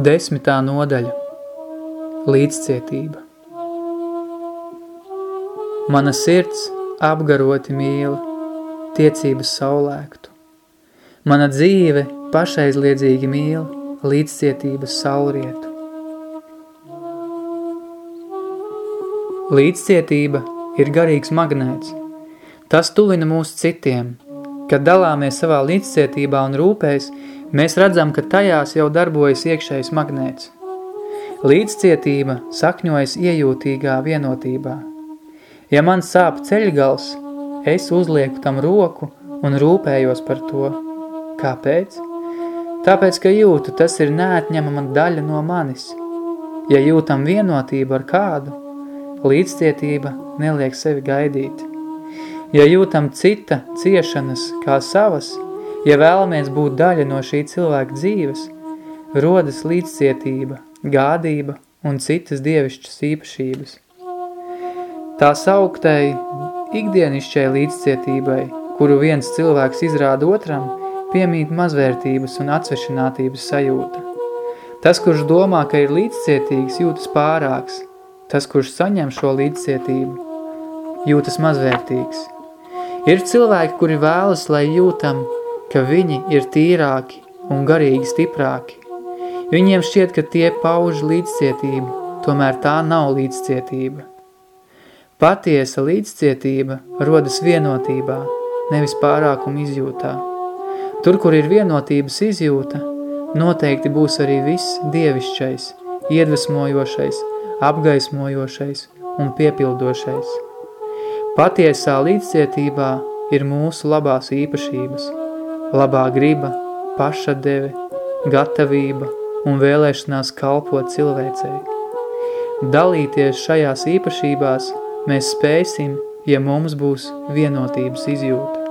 Desmitā nodaļa Līdzcietība Mana sirds apgaroti mīla, tiecības saulēktu. Mana dzīve pašaizliedzīgi mīla, līdzcietības saulrietu. Līdzcietība ir garīgs magnēts. Tas tuvina mūs citiem. Kad dalāmies savā līdzcietībā un rūpēs, mēs redzam, ka tajās jau darbojas iekšējs magnēts. Līdzcietība sakņojas iejūtīgā vienotībā. Ja man sāp ceļgals, es uzlieku tam roku un rūpējos par to. Kāpēc? Tāpēc, ka jūtu, tas ir neatņemama daļa no manis. Ja jūtam vienotību ar kādu, līdzcietība neliek sevi gaidīt. Ja jūtam cita ciešanas kā savas, ja vēlamies būt daļa no šī cilvēka dzīves, rodas līdzcietība, gādība un citas dievišķas īpašības. Tā sauktai ikdienišķai līdzcietībai, kuru viens cilvēks izrāda otram, piemīt mazvērtības un atsvešinātības sajūta. Tas, kurš domā, ka ir līdzcietīgs, jūtas pārāks. Tas, kurš saņem šo līdzcietību, jūtas mazvērtīgs. Ir cilvēki, kuri vēlas, lai jūtam, ka viņi ir tīrāki un garīgi stiprāki. Viņiem šķiet, ka tie pauž līdzcietību, tomēr tā nav līdzcietība. Patiesa līdzcietība rodas vienotībā, nevis pārākuma izjūtā. Tur, kur ir vienotības izjūta, noteikti būs arī viss dievišķais, iedvesmojošais, apgaismojošais un piepildošais. Patiesā līdzcietībā ir mūsu labās īpašības, labā griba, pašadeve, gatavība un vēlēšanās kalpot cilvēcei. Dalīties šajās īpašībās mēs spēsim, ja mums būs vienotības izjūta.